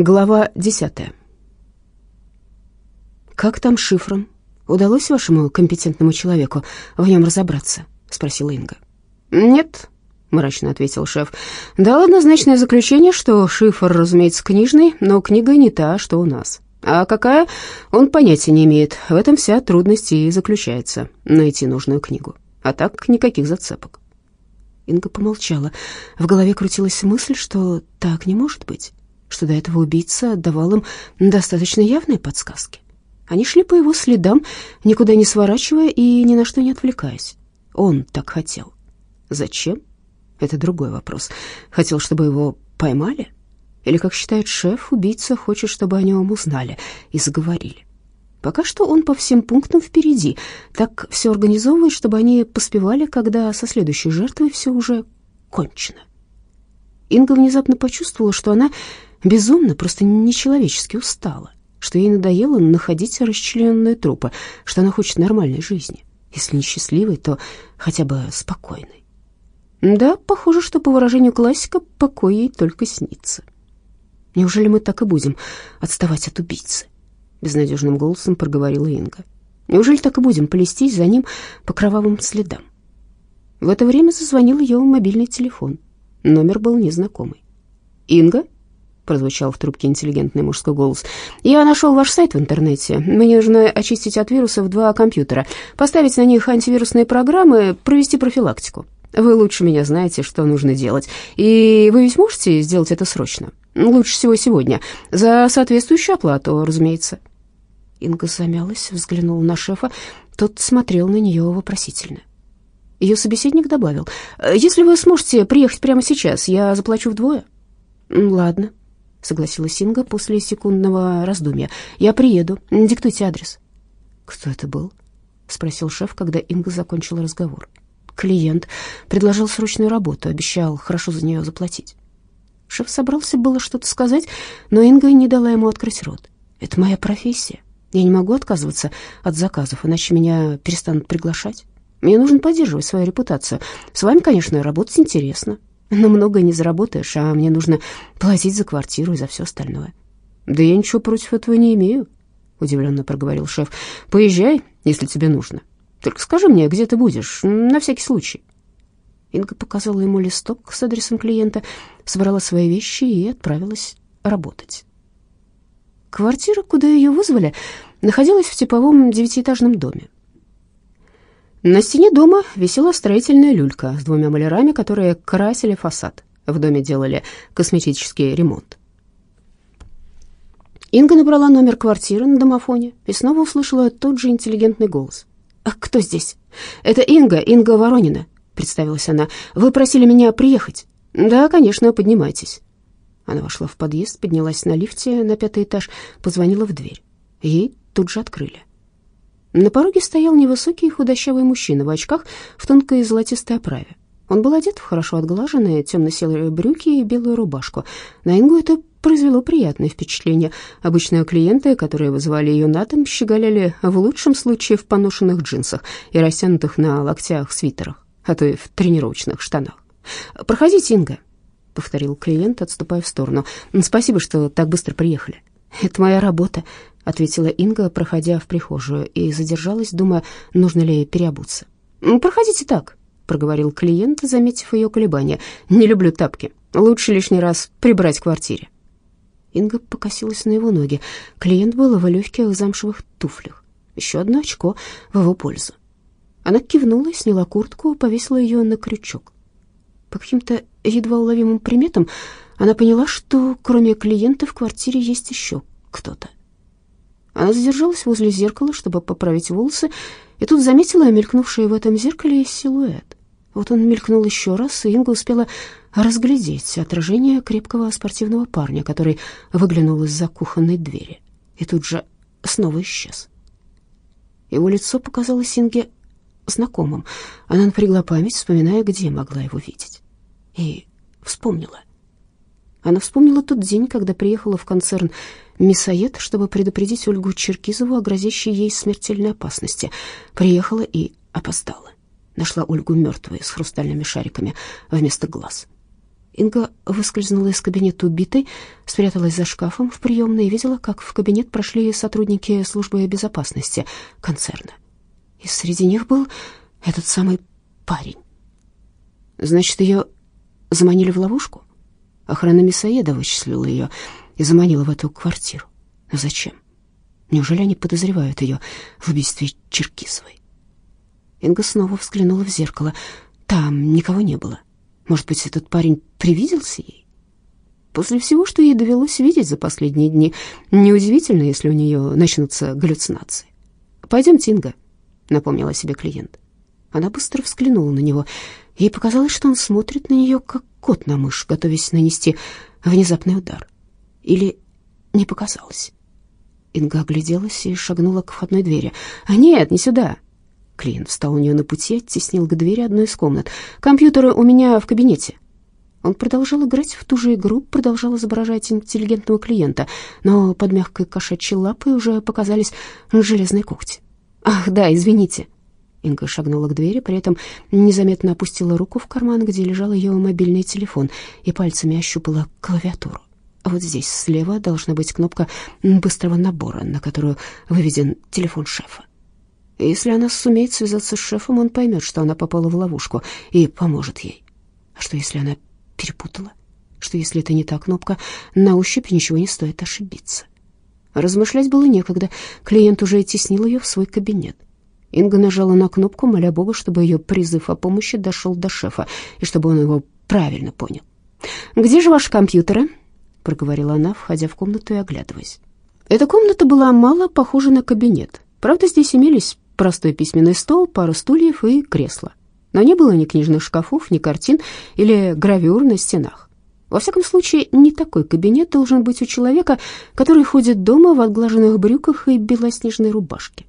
Глава десятая. «Как там шифром? Удалось вашему компетентному человеку в нем разобраться?» — спросила Инга. «Нет», — мрачно ответил шеф. «Дал однозначное заключение, что шифр, разумеется, книжный, но книга не та, что у нас. А какая, он понятия не имеет. В этом вся трудность и заключается — найти нужную книгу. А так никаких зацепок». Инга помолчала. В голове крутилась мысль, что так не может быть что до этого убийца отдавал им достаточно явные подсказки. Они шли по его следам, никуда не сворачивая и ни на что не отвлекаясь. Он так хотел. Зачем? Это другой вопрос. Хотел, чтобы его поймали? Или, как считает шеф, убийца хочет, чтобы о нем узнали и заговорили? Пока что он по всем пунктам впереди, так все организовывает, чтобы они поспевали, когда со следующей жертвой все уже кончено. Инга внезапно почувствовала, что она безумно, просто нечеловечески устала, что ей надоело находить расчлененные трупы, что она хочет нормальной жизни, если не счастливой, то хотя бы спокойной. Да, похоже, что по выражению классика покой ей только снится. Неужели мы так и будем отставать от убийцы? Безнадежным голосом проговорила Инга. Неужели так и будем плестись за ним по кровавым следам? В это время зазвонил ее мобильный телефон. Номер был незнакомый. «Инга?» Прозвучал в трубке интеллигентный мужской голос. «Я нашел ваш сайт в интернете. Мне нужно очистить от вирусов два компьютера, поставить на них антивирусные программы, провести профилактику. Вы лучше меня знаете, что нужно делать. И вы ведь можете сделать это срочно? Лучше всего сегодня. За соответствующую оплату, разумеется». Инга замялась, взглянула на шефа. Тот смотрел на нее вопросительно. Ее собеседник добавил, «Если вы сможете приехать прямо сейчас, я заплачу вдвое». «Ладно», — согласилась Инга после секундного раздумья. «Я приеду. Диктуйте адрес». «Кто это был?» — спросил шеф, когда Инга закончила разговор. «Клиент. Предложил срочную работу, обещал хорошо за нее заплатить». Шеф собрался было что-то сказать, но Инга не дала ему открыть рот. «Это моя профессия. Я не могу отказываться от заказов, иначе меня перестанут приглашать. Мне нужно поддерживать свою репутацию. С вами, конечно, работать интересно, но много не заработаешь, а мне нужно платить за квартиру и за все остальное. Да я ничего против этого не имею, удивленно проговорил шеф. Поезжай, если тебе нужно. Только скажи мне, где ты будешь, на всякий случай. Инга показала ему листок с адресом клиента, собрала свои вещи и отправилась работать. Квартира, куда ее вызвали, находилась в типовом девятиэтажном доме. На стене дома висела строительная люлька с двумя малярами, которые красили фасад. В доме делали косметический ремонт. Инга набрала номер квартиры на домофоне и снова услышала тот же интеллигентный голос. «А кто здесь?» «Это Инга, Инга Воронина», — представилась она. «Вы просили меня приехать?» «Да, конечно, поднимайтесь». Она вошла в подъезд, поднялась на лифте на пятый этаж, позвонила в дверь. Ей тут же открыли. На пороге стоял невысокий худощавый мужчина в очках в тонкой золотистой оправе. Он был одет в хорошо отглаженные темно-серые брюки и белую рубашку. На Ингу это произвело приятное впечатление. Обычные клиенты, которые вызывали ее на дом, щеголяли в лучшем случае в поношенных джинсах и растянутых на локтях свитерах, а то и в тренировочных штанах. «Проходите, Инга», — повторил клиент, отступая в сторону. «Спасибо, что так быстро приехали». «Это моя работа», ответила Инга, проходя в прихожую, и задержалась, думая, нужно ли переобуться. «Проходите так», — проговорил клиент, заметив ее колебания. «Не люблю тапки. Лучше лишний раз прибрать в квартире». Инга покосилась на его ноги. Клиент был в легких замшевых туфлях. Еще одно очко в его пользу. Она кивнула, сняла куртку, повесила ее на крючок. По каким-то едва уловимым приметам она поняла, что кроме клиента в квартире есть еще кто-то. Она задержалась возле зеркала, чтобы поправить волосы, и тут заметила мелькнувший в этом зеркале силуэт. Вот он мелькнул еще раз, и Инга успела разглядеть отражение крепкого спортивного парня, который выглянул из-за кухонной двери, и тут же снова исчез. Его лицо показалось Инге знакомым. Она напрягла память, вспоминая, где могла его видеть. И вспомнила. Она вспомнила тот день, когда приехала в концерн «Мясоед», чтобы предупредить Ольгу Черкизову о грозящей ей смертельной опасности. Приехала и опоздала. Нашла Ольгу мертвой с хрустальными шариками вместо глаз. Инга выскользнула из кабинета убитой, спряталась за шкафом в приемной и видела, как в кабинет прошли сотрудники службы безопасности концерна. И среди них был этот самый парень. Значит, ее заманили в ловушку? Охрана Мясоеда вычислила ее и заманила в эту квартиру. Но зачем? Неужели они подозревают ее в убийстве Черкисовой? Инга снова взглянула в зеркало. Там никого не было. Может быть, этот парень привиделся ей? После всего, что ей довелось видеть за последние дни, неудивительно, если у нее начнутся галлюцинации. «Пойдем, Тинга», — напомнила себе клиент. Она быстро взглянула на него. Ей показалось, что он смотрит на нее, как кот на мышь, готовясь нанести внезапный удар. Или не показалось. Инга огляделась и шагнула к входной двери. «А нет, не сюда!» Клиент встал у нее на пути, оттеснил к двери одной из комнат. «Компьютеры у меня в кабинете». Он продолжал играть в ту же игру, продолжал изображать интеллигентного клиента, но под мягкой кошачьей лапой уже показались железные когти. «Ах, да, извините». Инга шагнула к двери, при этом незаметно опустила руку в карман, где лежал ее мобильный телефон, и пальцами ощупала клавиатуру. Вот здесь слева должна быть кнопка быстрого набора, на которую выведен телефон шефа. Если она сумеет связаться с шефом, он поймет, что она попала в ловушку и поможет ей. А что, если она перепутала? Что, если это не та кнопка, на ощупь ничего не стоит ошибиться? Размышлять было некогда. Клиент уже теснил ее в свой кабинет. Инга нажала на кнопку, моля Бога, чтобы ее призыв о помощи дошел до шефа и чтобы он его правильно понял. «Где же ваши компьютеры?» — проговорила она, входя в комнату и оглядываясь. Эта комната была мало похожа на кабинет. Правда, здесь имелись простой письменный стол, пара стульев и кресло. Но не было ни книжных шкафов, ни картин или гравюр на стенах. Во всяком случае, не такой кабинет должен быть у человека, который ходит дома в отглаженных брюках и белоснежной рубашке.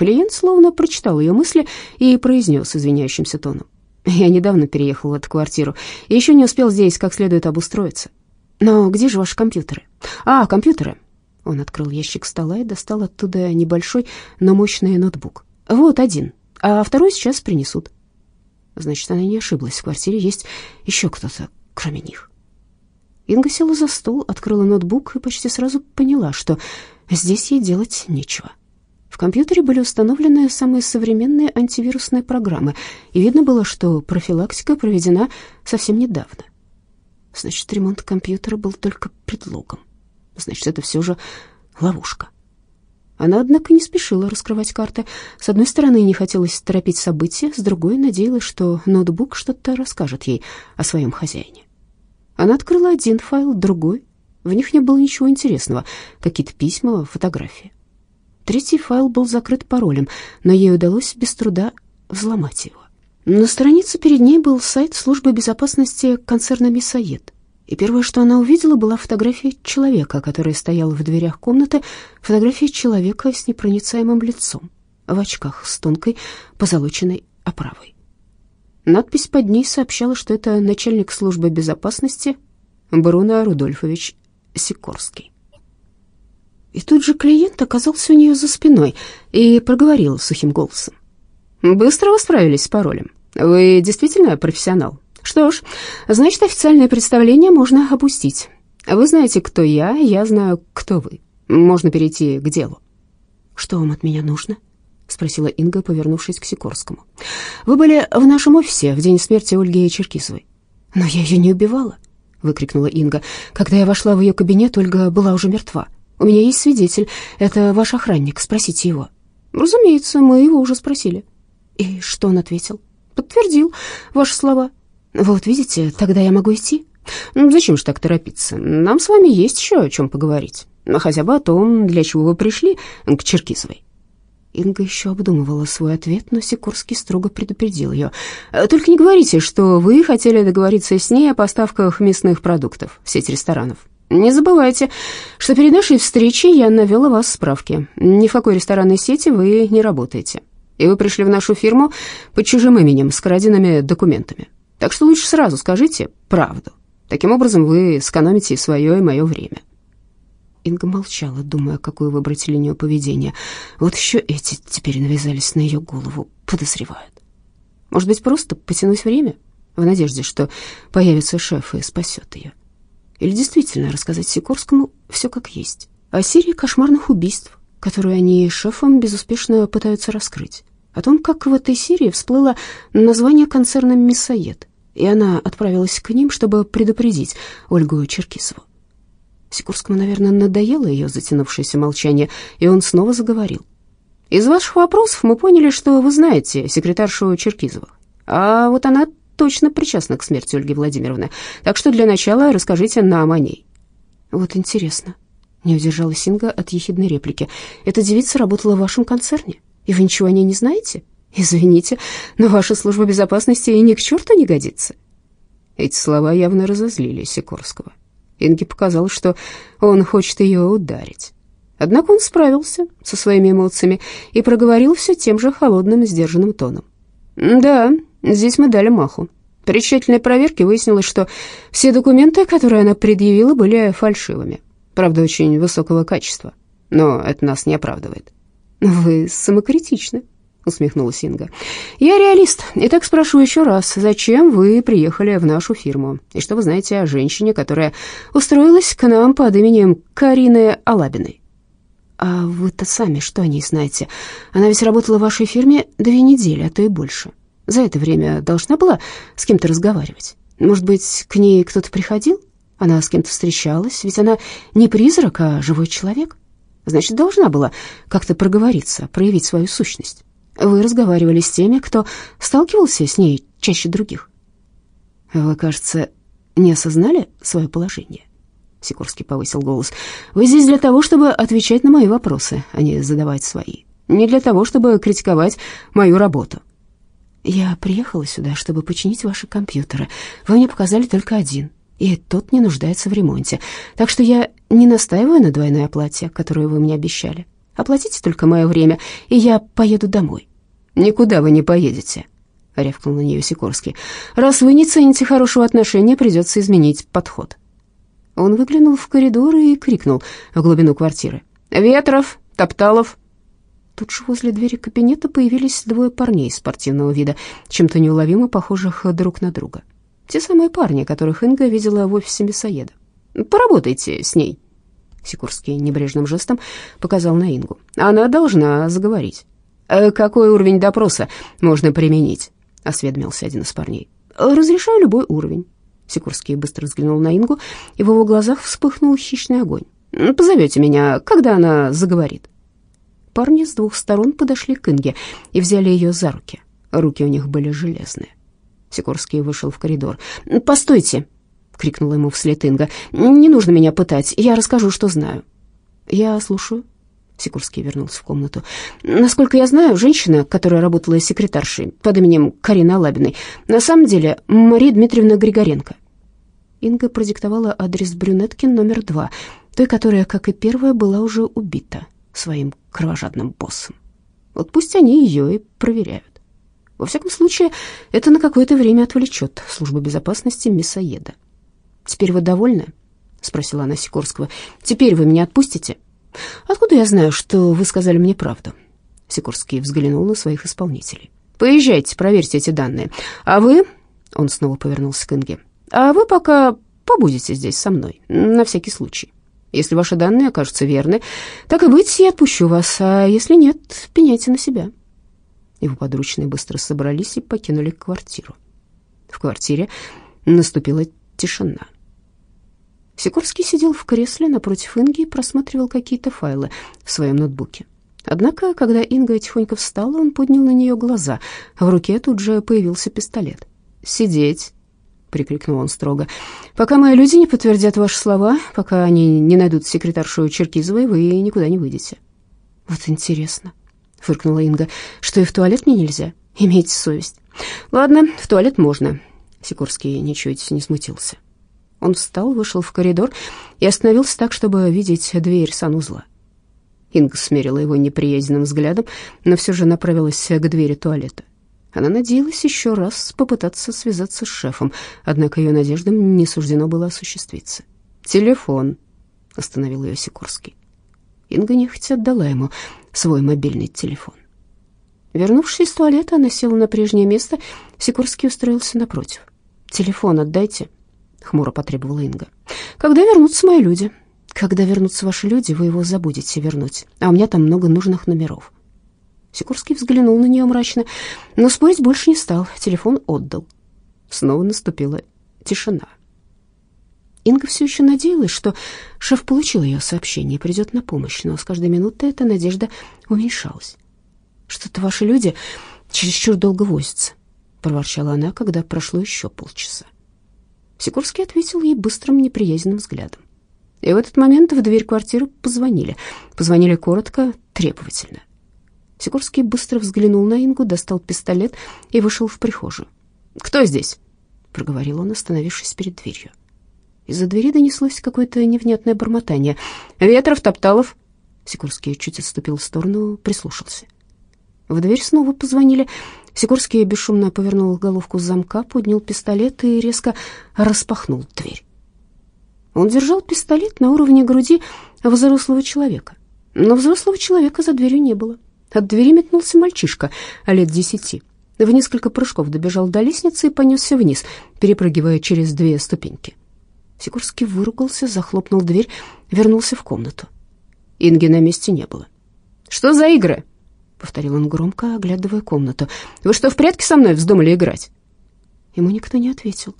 Клиент словно прочитал ее мысли и произнес извиняющимся тоном. «Я недавно переехал в эту квартиру и еще не успел здесь как следует обустроиться. Но где же ваши компьютеры?» «А, компьютеры. Он открыл ящик стола и достал оттуда небольшой, но мощный ноутбук. «Вот один, а второй сейчас принесут». Значит, она не ошиблась, в квартире есть еще кто-то, кроме них. Инга села за стол, открыла ноутбук и почти сразу поняла, что здесь ей делать нечего. Компьютере были установлены самые современные антивирусные программы, и видно было, что профилактика проведена совсем недавно. Значит, ремонт компьютера был только предлогом. Значит, это все же ловушка. Она, однако, не спешила раскрывать карты. С одной стороны, не хотелось торопить события, с другой надеялась, что ноутбук что-то расскажет ей о своем хозяине. Она открыла один файл, другой. В них не было ничего интересного, какие-то письма, фотографии. Третий файл был закрыт паролем, но ей удалось без труда взломать его. На странице перед ней был сайт службы безопасности концерна «Мясоед». И первое, что она увидела, была фотография человека, который стоял в дверях комнаты, фотография человека с непроницаемым лицом, в очках с тонкой позолоченной оправой. Надпись под ней сообщала, что это начальник службы безопасности Бруно Рудольфович Сикорский. И тут же клиент оказался у нее за спиной и проговорил сухим голосом. «Быстро вы справились с паролем. Вы действительно профессионал?» Что ж, значит, официальное представление можно опустить. Вы знаете, кто я, я знаю, кто вы. Можно перейти к делу. Что вам от меня нужно? спросила Инга, повернувшись к Сикорскому. Вы были в нашем офисе в день смерти Ольги Черкисовой. Но я ее не убивала, выкрикнула Инга. Когда я вошла в ее кабинет, Ольга была уже мертва. У меня есть свидетель, это ваш охранник, спросите его. Разумеется, мы его уже спросили. И что он ответил? Подтвердил ваши слова. «Вот видите, тогда я могу идти?» ну, «Зачем же так торопиться? Нам с вами есть еще о чем поговорить. Хотя бы о том, для чего вы пришли к Черкизовой». Инга еще обдумывала свой ответ, но Сикорский строго предупредил ее. «Только не говорите, что вы хотели договориться с ней о поставках мясных продуктов в сеть ресторанов. Не забывайте, что перед нашей встречей я навела вас справки. Ни в какой ресторанной сети вы не работаете. И вы пришли в нашу фирму под чужим именем с краденными документами. Так что лучше сразу скажите правду. Таким образом вы сэкономите свое и мое время». Инга молчала, думая, какую выбрать линию поведения. Вот еще эти теперь навязались на ее голову, подозревают. Может быть, просто потянуть время? в надежде, что появится шеф и спасет ее. Или действительно рассказать Сикорскому все как есть, о серии кошмарных убийств, которую они шефом безуспешно пытаются раскрыть, о том, как в этой серии всплыло название концерна «Мясоед», и она отправилась к ним, чтобы предупредить Ольгу Черкисову. Сикорскому, наверное, надоело ее затянувшееся молчание, и он снова заговорил. «Из ваших вопросов мы поняли, что вы знаете секретаршу Черкизову. А вот она точно причастна к смерти Ольги Владимировны. Так что для начала расскажите нам о ней». «Вот интересно». Не удержалась Инга от ехидной реплики. «Эта девица работала в вашем концерне, и вы ничего о ней не знаете? Извините, но ваша служба безопасности и ни к черту не годится». Эти слова явно разозлили Сикорского. Инге показалось, что он хочет ее ударить. Однако он справился со своими эмоциями и проговорил все тем же холодным, сдержанным тоном. «Да, здесь мы дали маху. При тщательной проверке выяснилось, что все документы, которые она предъявила, были фальшивыми. Правда, очень высокого качества. Но это нас не оправдывает». «Вы самокритичны», — усмехнулась Инга. «Я реалист. Итак, спрошу еще раз, зачем вы приехали в нашу фирму? И что вы знаете о женщине, которая устроилась к нам под именем Карины Алабиной?» «А вы-то сами что о ней знаете? Она ведь работала в вашей фирме две недели, а то и больше. За это время должна была с кем-то разговаривать. Может быть, к ней кто-то приходил? Она с кем-то встречалась, ведь она не призрак, а живой человек. Значит, должна была как-то проговориться, проявить свою сущность». Вы разговаривали с теми, кто сталкивался с ней чаще других. Вы, кажется, не осознали свое положение. Сикорский повысил голос. Вы здесь для того, чтобы отвечать на мои вопросы, а не задавать свои. Не для того, чтобы критиковать мою работу. Я приехала сюда, чтобы починить ваши компьютеры. Вы мне показали только один, и тот не нуждается в ремонте. Так что я не настаиваю на двойной оплате, которую вы мне обещали. Оплатите только мое время, и я поеду домой». «Никуда вы не поедете», — рявкнул на нее Сикорский. «Раз вы не цените хорошего отношения, придется изменить подход». Он выглянул в коридор и крикнул в глубину квартиры. «Ветров! Топталов!» Тут же возле двери кабинета появились двое парней спортивного вида, чем-то неуловимо похожих друг на друга. Те самые парни, которых Инга видела в офисе Мясоеда. «Поработайте с ней», Сикорский небрежным жестом показал на Ингу. «Она должна заговорить». «Э, «Какой уровень допроса можно применить?» — осведомился один из парней. «Разрешаю любой уровень». Сикорский быстро взглянул на Ингу, и в его глазах вспыхнул хищный огонь. «Позовете меня, когда она заговорит». Парни с двух сторон подошли к Инге и взяли ее за руки. Руки у них были железные. Сикорский вышел в коридор. «Постойте!» крикнула ему вслед Инга. «Не нужно меня пытать, я расскажу, что знаю». «Я слушаю». Сикурский вернулся в комнату. «Насколько я знаю, женщина, которая работала секретаршей под именем Карина Лабиной, на самом деле Мария Дмитриевна Григоренко». Инга продиктовала адрес брюнетки номер два, той, которая, как и первая, была уже убита своим кровожадным боссом. Вот пусть они ее и проверяют. Во всяком случае, это на какое-то время отвлечет службу безопасности мясоеда. «Теперь вы довольны?» — спросила она Сикорского. «Теперь вы меня отпустите?» «Откуда я знаю, что вы сказали мне правду?» Сикорский взглянул на своих исполнителей. «Поезжайте, проверьте эти данные. А вы...» — он снова повернулся к Инге. «А вы пока побудете здесь со мной, на всякий случай. Если ваши данные окажутся верны, так и быть, я отпущу вас, а если нет, пеняйте на себя». Его подручные быстро собрались и покинули квартиру. В квартире наступила тишина. Сикорский сидел в кресле напротив Инги и просматривал какие-то файлы в своем ноутбуке. Однако, когда Инга тихонько встала, он поднял на нее глаза. В руке тут же появился пистолет. «Сидеть!» — прикрикнул он строго. «Пока мои люди не подтвердят ваши слова, пока они не найдут секретаршу Черкизовой, вы никуда не выйдете». «Вот интересно», — фыркнула Инга, — «что и в туалет мне нельзя? Имейте совесть». «Ладно, в туалет можно». Сикорский ничуть не смутился. Он встал, вышел в коридор и остановился так, чтобы видеть дверь санузла. Инга смерила его неприязненным взглядом, но все же направилась к двери туалета. Она надеялась еще раз попытаться связаться с шефом, однако ее надеждам не суждено было осуществиться. «Телефон», — остановил ее Сикорский. Инга нехотя отдала ему свой мобильный телефон. Вернувшись из туалета, она села на прежнее место, Сикорский устроился напротив. телефон отдайте», — хмуро потребовала Инга. «Когда вернутся мои люди?» «Когда вернутся ваши люди, вы его забудете вернуть, а у меня там много нужных номеров». Сикорский взглянул на нее мрачно, но спорить больше не стал, телефон отдал. Снова наступила тишина. Инга все еще надеялась, что шеф получил ее сообщение и придет на помощь, но с каждой минутой эта надежда уменьшалась. «Что-то ваши люди чересчур долго возятся», — проворчала она, когда прошло еще полчаса. Сикорский ответил ей быстрым неприязненным взглядом. И в этот момент в дверь квартиры позвонили. Позвонили коротко, требовательно. Сикорский быстро взглянул на Ингу, достал пистолет и вышел в прихожую. «Кто здесь?» — проговорил он, остановившись перед дверью. Из-за двери донеслось какое-то невнятное бормотание. «Ветров, Топталов!» Сикорский чуть отступил в сторону, прислушался. В дверь снова позвонили. Сикорский бесшумно повернул головку замка, поднял пистолет и резко распахнул дверь. Он держал пистолет на уровне груди взрослого человека. Но взрослого человека за дверью не было. От двери метнулся мальчишка лет десяти. В несколько прыжков добежал до лестницы и понесся вниз, перепрыгивая через две ступеньки. Сикорский выругался, захлопнул дверь, вернулся в комнату. Инги на месте не было. «Что за игры?» — повторил он громко, оглядывая комнату. «Вы что, в прятки со мной вздумали играть?» Ему никто не ответил.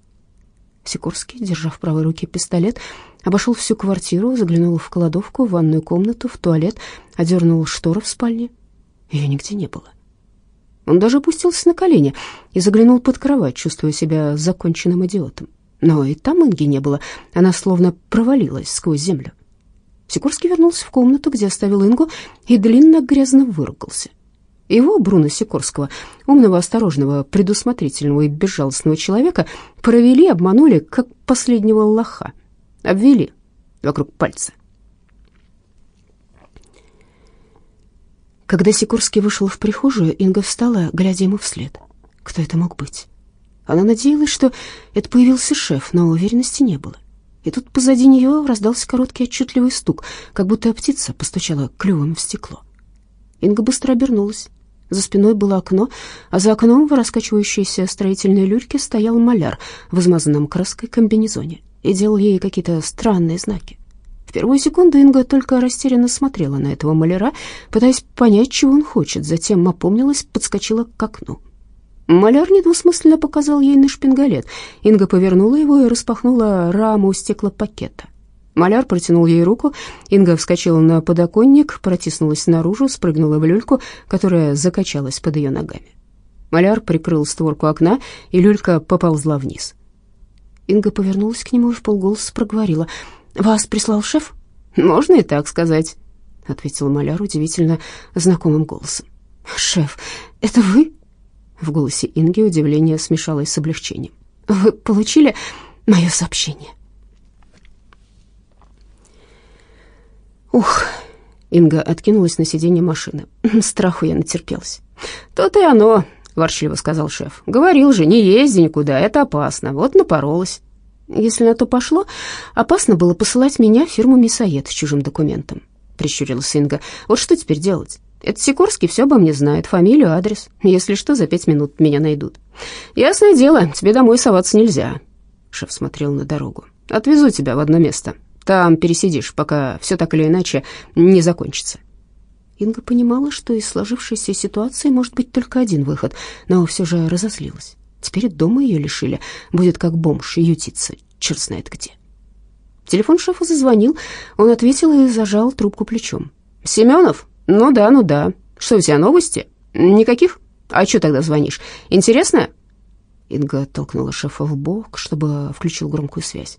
Сикорский, держа в правой руке пистолет, обошел всю квартиру, заглянул в кладовку, в ванную комнату, в туалет, одернул шторы в спальне. Ее нигде не было. Он даже опустился на колени и заглянул под кровать, чувствуя себя законченным идиотом. Но и там Инги не было, она словно провалилась сквозь землю. Сикорский вернулся в комнату, где оставил Ингу, и длинно грязно выругался. Его, Бруно Сикорского, умного, осторожного, предусмотрительного и безжалостного человека, провели, обманули, как последнего лоха. Обвели вокруг пальца. Когда Сикорский вышел в прихожую, Инга встала, глядя ему вслед. Кто это мог быть? Она надеялась, что это появился шеф, но уверенности не было. И тут позади нее раздался короткий отчетливый стук, как будто птица постучала клювом в стекло. Инга быстро обернулась. За спиной было окно, а за окном в раскачивающейся строительной люльке стоял маляр в измазанном краской комбинезоне и делал ей какие-то странные знаки. В первую секунду Инга только растерянно смотрела на этого маляра, пытаясь понять, чего он хочет, затем опомнилась, подскочила к окну. Маляр недвусмысленно показал ей на шпингалет. Инга повернула его и распахнула раму стеклопакета. Маляр протянул ей руку. Инга вскочила на подоконник, протиснулась наружу, спрыгнула в люльку, которая закачалась под ее ногами. Маляр прикрыл створку окна, и люлька поползла вниз. Инга повернулась к нему и вполголоса проговорила. «Вас прислал шеф?» «Можно и так сказать», — ответил Маляр удивительно знакомым голосом. «Шеф, это вы?» В голосе Инги удивление смешалось с облегчением. «Вы получили мое сообщение?» «Ух!» — Инга откинулась на сиденье машины. «Страху я натерпелась». «То-то и оно», — ворчливо сказал шеф. «Говорил же, не езди никуда, это опасно. Вот напоролась». «Если на то пошло, опасно было посылать меня в фирму «Мясоед» с чужим документом», — прищурилась Инга. «Вот что теперь делать?» Этот Сикорский все обо мне знает, фамилию, адрес. Если что, за пять минут меня найдут. Ясное дело, тебе домой соваться нельзя. Шеф смотрел на дорогу. Отвезу тебя в одно место. Там пересидишь, пока все так или иначе не закончится. Инга понимала, что из сложившейся ситуации может быть только один выход, но все же разозлилась. Теперь дома ее лишили, будет как бомж ютиться, черт знает где. Телефон шефа зазвонил, он ответил и зажал трубку плечом. «Семенов?» «Ну да, ну да. Что у тебя, новости? Никаких? А что тогда звонишь? Интересно?» Инга толкнула шефа в бок, чтобы включил громкую связь.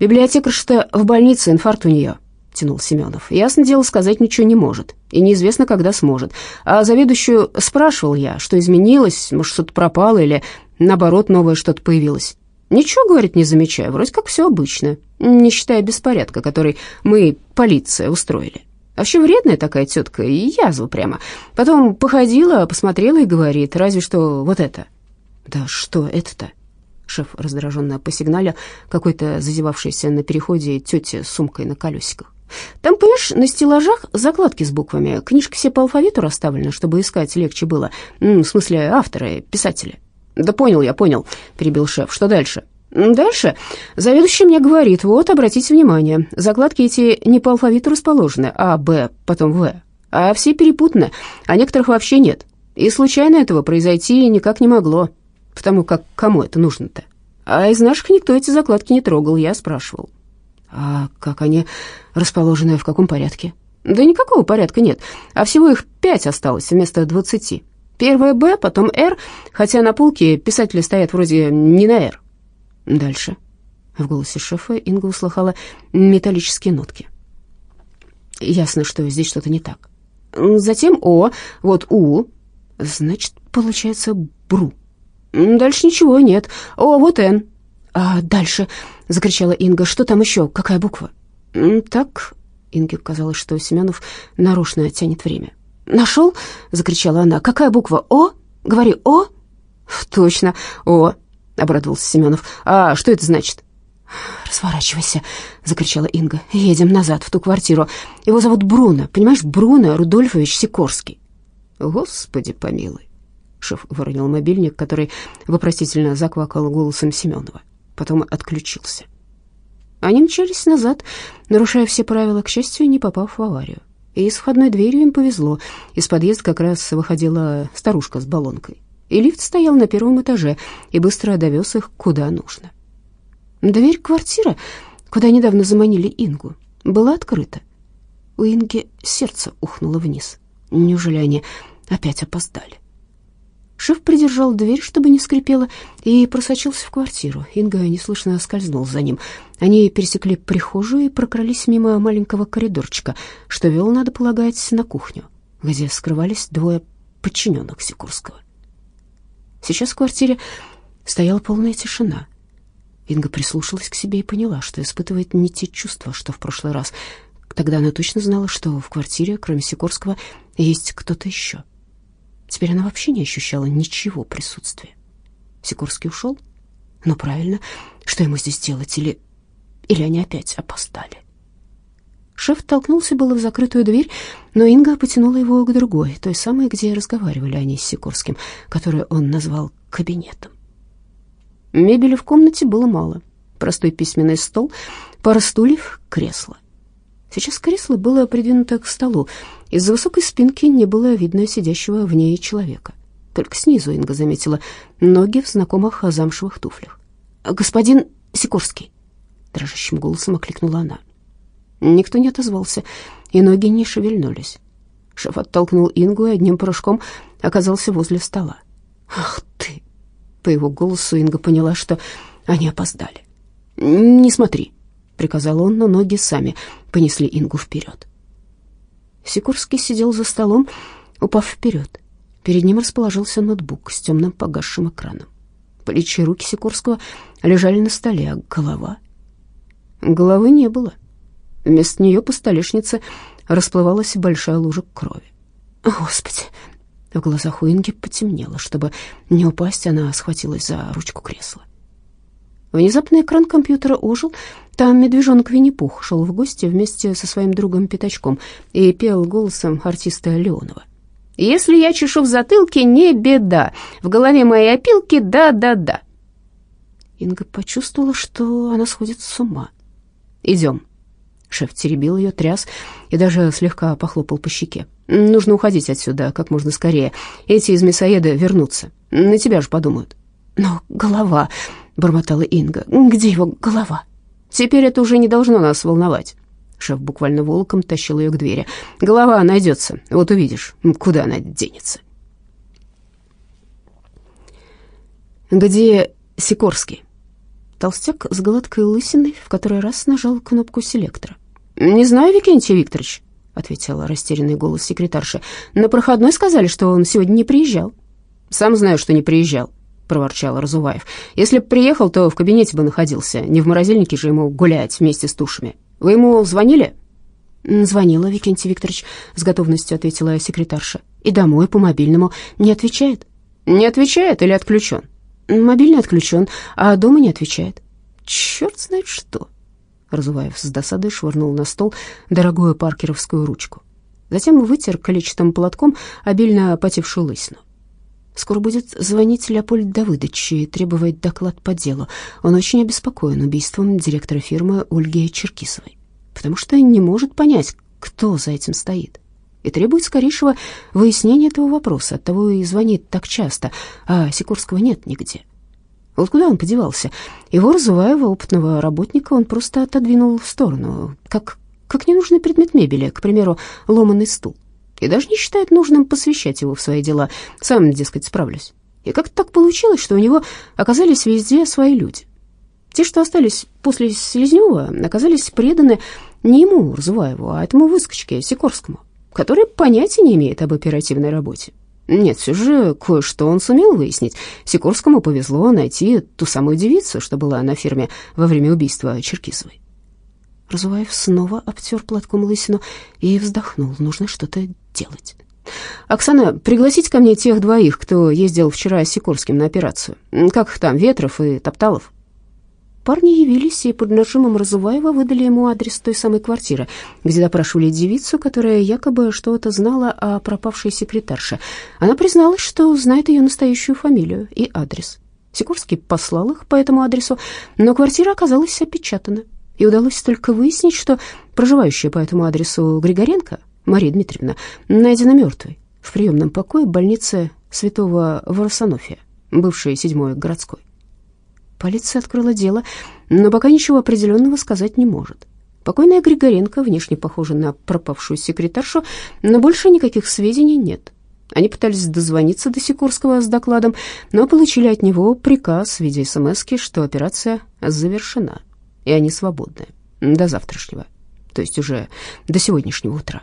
«Библиотекарша-то в больнице, инфаркт у нее», — тянул Семенов. «Ясно дело, сказать ничего не может, и неизвестно, когда сможет. А заведующую спрашивал я, что изменилось, может, что-то пропало или, наоборот, новое что-то появилось. Ничего, говорит, не замечаю, вроде как все обычно, не считая беспорядка, который мы, полиция, устроили». Вообще вредная такая тетка, и язва прямо. Потом походила, посмотрела и говорит, разве что вот это. Да что это-то? Шеф раздраженно посигналил какой-то зазевавшейся на переходе тете с сумкой на колесиках. Там, понимаешь, на стеллажах закладки с буквами. Книжки все по алфавиту расставлены, чтобы искать легче было. Ну, в смысле, авторы, писатели. «Да понял я, понял», — перебил шеф. «Что дальше?» Дальше заведующий мне говорит, вот, обратите внимание, закладки эти не по алфавиту расположены, а, Б, потом В, а все перепутаны, а некоторых вообще нет. И случайно этого произойти никак не могло, потому как кому это нужно-то? А из наших никто эти закладки не трогал, я спрашивал. А как они расположены, в каком порядке? Да никакого порядка нет, а всего их пять осталось вместо двадцати. Первое «Б», потом «Р», хотя на полке писатели стоят вроде не на «Р». Дальше. В голосе шефа Инга услыхала металлические нотки. Ясно, что здесь что-то не так. Затем О, вот У, значит, получается Бру. Дальше ничего нет. О, вот Н. А дальше, закричала Инга, что там еще, какая буква? Так, Инге казалось, что Семенов нарочно тянет время. «Нашел?» — закричала она. «Какая буква? О? Говори, О?» «Точно, О!» — обрадовался Семенов. «А что это значит?» «Разворачивайся!» — закричала Инга. «Едем назад, в ту квартиру. Его зовут Бруно, понимаешь, Бруно Рудольфович Сикорский». «Господи помилуй!» Шеф выронил мобильник, который вопросительно заквакал голосом Семенова. Потом отключился. Они мчались назад, нарушая все правила, к счастью, не попав в аварию. И с входной дверью им повезло. Из подъезда как раз выходила старушка с баллонкой и лифт стоял на первом этаже и быстро довез их куда нужно. Дверь квартиры, куда недавно заманили Ингу, была открыта. У Инги сердце ухнуло вниз. Неужели они опять опоздали? Шеф придержал дверь, чтобы не скрипела, и просочился в квартиру. Инга неслышно скользнула за ним. Они пересекли прихожую и прокрались мимо маленького коридорчика, что вел, надо полагать, на кухню, где скрывались двое подчиненных Сикурского. Сейчас в квартире стояла полная тишина. Инга прислушалась к себе и поняла, что испытывает не те чувства, что в прошлый раз. Тогда она точно знала, что в квартире, кроме Сикорского, есть кто-то еще. Теперь она вообще не ощущала ничего присутствия. Сикорский ушел? Ну, правильно. Что ему здесь делать? Или... Или они опять опоздали? Шеф толкнулся было в закрытую дверь, но Инга потянула его к другой, той самой, где разговаривали они с Сикорским, которую он назвал кабинетом. Мебели в комнате было мало. Простой письменный стол, пара стульев, кресло. Сейчас кресло было придвинуто к столу. Из-за высокой спинки не было видно сидящего в ней человека. Только снизу Инга заметила ноги в знакомых замшевых туфлях. «Господин Сикорский!» — дрожащим голосом окликнула она. Никто не отозвался, и ноги не шевельнулись. Шеф оттолкнул Ингу и одним прыжком оказался возле стола. «Ах ты!» По его голосу Инга поняла, что они опоздали. «Не смотри», — приказал он, но ноги сами понесли Ингу вперед. Сикорский сидел за столом, упав вперед. Перед ним расположился ноутбук с темным погасшим экраном. Плечи и руки Сикорского лежали на столе, а голова... Головы не было. Вместо нее по столешнице расплывалась большая лужа крови. «Господи!» В глазах у Инги потемнело. Чтобы не упасть, она схватилась за ручку кресла. Внезапно экран компьютера ожил. Там медвежонок Винни-Пух шел в гости вместе со своим другом Пятачком и пел голосом артиста Леонова. «Если я чешу в затылке, не беда. В голове моей опилки да-да-да». Инга почувствовала, что она сходит с ума. «Идем», Шеф теребил ее, тряс и даже слегка похлопал по щеке. «Нужно уходить отсюда как можно скорее. Эти из мясоеда вернутся. На тебя же подумают». «Но голова...» — бормотала Инга. «Где его голова?» «Теперь это уже не должно нас волновать». Шеф буквально волком тащил ее к двери. «Голова найдется. Вот увидишь, куда она денется». «Где Сикорский?» Толстяк с гладкой лысиной в который раз нажал кнопку селектора. «Не знаю, Викентий Викторович», — ответил растерянный голос секретарши. «На проходной сказали, что он сегодня не приезжал». «Сам знаю, что не приезжал», — проворчал Разуваев. «Если б приехал, то в кабинете бы находился. Не в морозильнике же ему гулять вместе с тушами. Вы ему звонили?» «Звонила, Викентий Викторович», — с готовностью ответила секретарша. «И домой по мобильному. Не отвечает?» «Не отвечает или отключен?» «Мобильный отключен, а дома не отвечает». «Черт знает что!» Разуваев с досадой швырнул на стол дорогую паркеровскую ручку. Затем вытер количеством платком обильно потевшую лысину. Скоро будет звонить Леопольд Давыдович и требовать доклад по делу. Он очень обеспокоен убийством директора фирмы Ольги Черкисовой, потому что не может понять, кто за этим стоит, и требует скорейшего выяснения этого вопроса. Оттого и звонит так часто, а Сикорского нет нигде. Вот куда он подевался? Его, Разуваева, опытного работника, он просто отодвинул в сторону, как, как ненужный предмет мебели, к примеру, ломанный стул и даже не считает нужным посвящать его в свои дела. Сам, дескать, справлюсь. И как-то так получилось, что у него оказались везде свои люди. Те, что остались после Селезнева, оказались преданы не ему, Разуваеву, а этому выскочке Сикорскому, который понятия не имеет об оперативной работе. Нет, все же кое-что он сумел выяснить. Сикорскому повезло найти ту самую девицу, что была на фирме во время убийства Черкизовой. Разуваев снова обтер платком лысину и вздохнул. Нужно что-то делать. «Оксана, пригласите ко мне тех двоих, кто ездил вчера с Сикорским на операцию. Как их там, Ветров и Топталов?» Парни явились и под нажимом Разуваева выдали ему адрес той самой квартиры, где допрашивали девицу, которая якобы что-то знала о пропавшей секретарше. Она призналась, что знает ее настоящую фамилию и адрес. Сикорский послал их по этому адресу, но квартира оказалась опечатана и удалось только выяснить, что проживающая по этому адресу Григоренко Мария Дмитриевна найдена мертвой в приемном покое больницы Святого Воросонофия, бывшей седьмой городской. Полиция открыла дело, но пока ничего определенного сказать не может. Покойная Григоренко внешне похожа на пропавшую секретаршу, но больше никаких сведений нет. Они пытались дозвониться до Сикорского с докладом, но получили от него приказ в виде смс что операция завершена и они свободны до завтрашнего, то есть уже до сегодняшнего утра.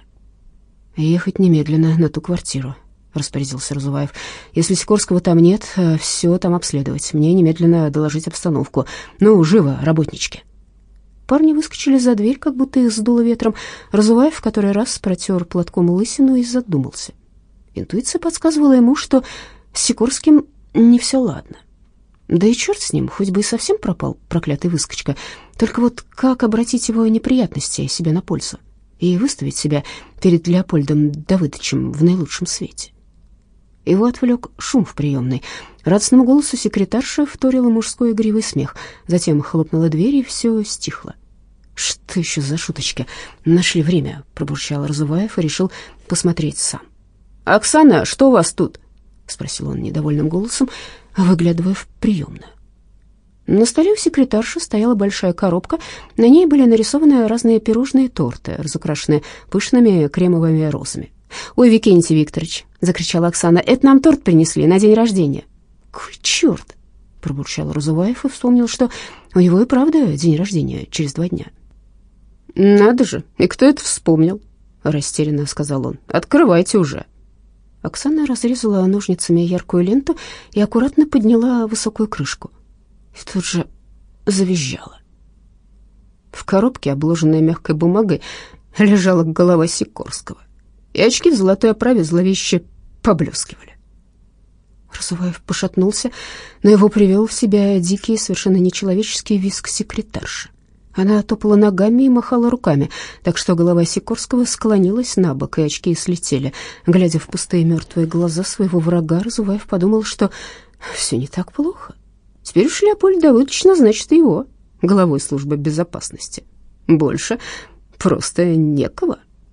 «Ехать немедленно на ту квартиру», — распорядился Разуваев. «Если Сикорского там нет, э, все там обследовать. Мне немедленно доложить обстановку. Ну, живо, работнички». Парни выскочили за дверь, как будто их сдуло ветром. Разуваев в который раз протер платком лысину и задумался. Интуиция подсказывала ему, что с Сикорским не все ладно. Да и черт с ним, хоть бы и совсем пропал, проклятый выскочка. Только вот как обратить его неприятности себе на пользу и выставить себя перед Леопольдом Давыдовичем в наилучшем свете? Его отвлек шум в приемной. Радостному голосу секретарша вторила мужской игривый смех. Затем хлопнула дверь, и все стихло. «Что еще за шуточки? Нашли время», — пробурчал Разуваев и решил посмотреть сам. «Оксана, что у вас тут?» — спросил он недовольным голосом, выглядывая в приемную. На столе у секретарши стояла большая коробка, на ней были нарисованы разные пирожные торты, разукрашенные пышными кремовыми розами. «Ой, Викентий Викторович!» — закричала Оксана. «Это нам торт принесли на день рождения». «Какой черт!» — пробурчал Разуваев и вспомнил, что у него и правда день рождения через два дня. «Надо же! И кто это вспомнил?» — растерянно сказал он. «Открывайте уже!» Оксана разрезала ножницами яркую ленту и аккуратно подняла высокую крышку. И тут же завизжала. В коробке, обложенной мягкой бумагой, лежала голова Сикорского, и очки в золотой оправе зловеще поблескивали. Разуваев пошатнулся, но его привел в себя дикий, совершенно нечеловеческий визг секретарши. Она топала ногами и махала руками, так что голова Сикорского склонилась на бок, и очки слетели. Глядя в пустые мертвые глаза своего врага, Разуваев подумал, что все не так плохо. Теперь уж Леопольд Давыдович назначит его главой службы безопасности. Больше просто некого.